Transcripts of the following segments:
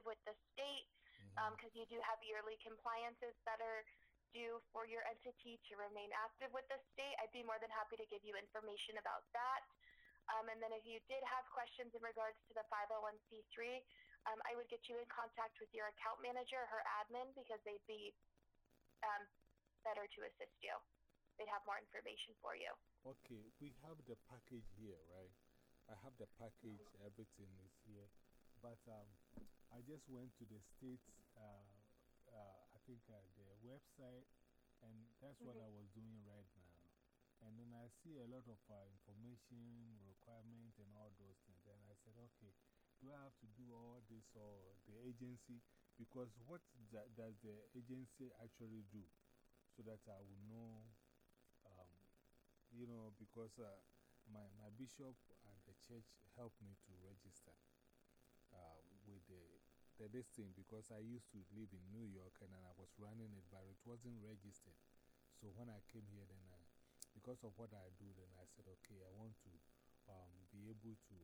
active with the state because you do have yearly compliances that are due for your entity to remain active with the state, I'd be more than happy to give you information about that. Um, and then if you did have questions in regards to the 501c3, um, I would get you in contact with your account manager, her admin, because they'd be um, better to assist you. They'd have more information for you. Okay, we have the package here, right? I have the package, everything is here. But um, I just went to the state's, uh, uh, I think, uh, the website, and that's what -hmm. I was doing right now. And then I see a lot of uh, information, requirement, and all those things. And I said, okay, do I have to do all this or the agency? Because what does the agency actually do? So that I will know, um, you know, because uh, my, my bishop and the church helped me to register the this thing because I used to live in New York and then I was running it, but it wasn't registered. So when I came here, then I because of what I do, then I said, okay, I want to um, be able to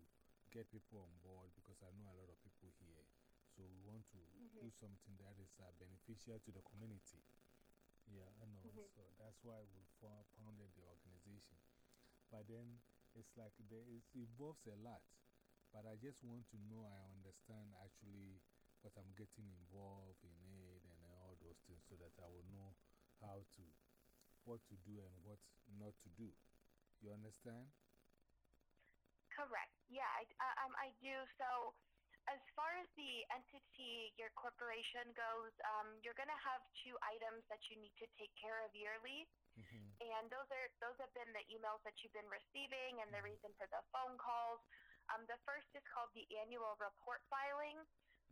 get people on board because I know a lot of people here. So we want to -hmm. do something that is uh, beneficial to the community. Yeah, I know. -hmm. So that's why we founded the organization. But then it's like there is, it involves a lot. But I just want to know I understand actually I'm getting involved in it and all those things so that I will know how to what to do and what not to do. You understand? Correct. Yeah, I, uh, um, I do. So, as far as the entity, your corporation goes, um, you're going to have two items that you need to take care of yearly. -hmm. And those are those have been the emails that you've been receiving and the reason for the phone calls. Um, the first is called the annual report filing.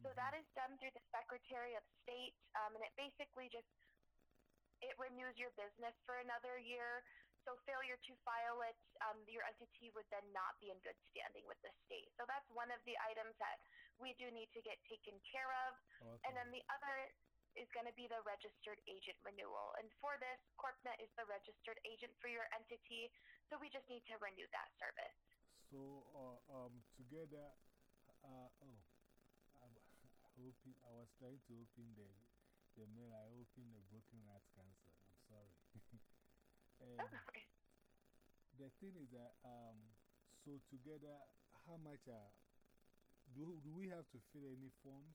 So -hmm. that is done through the Secretary of State, um, and it basically just it renews your business for another year. So failure to file it, um, your entity would then not be in good standing with the state. So that's one of the items that we do need to get taken care of. Okay. And then the other is going to be the registered agent renewal. And for this, CorpNet is the registered agent for your entity. So we just need to renew that service. So uh, um, together, uh, oh, I, I was trying to open the the mail, I opened the broken heart cancer. I'm sorry. the thing is that, um, so together, how much uh, do, do we have to fill any forms?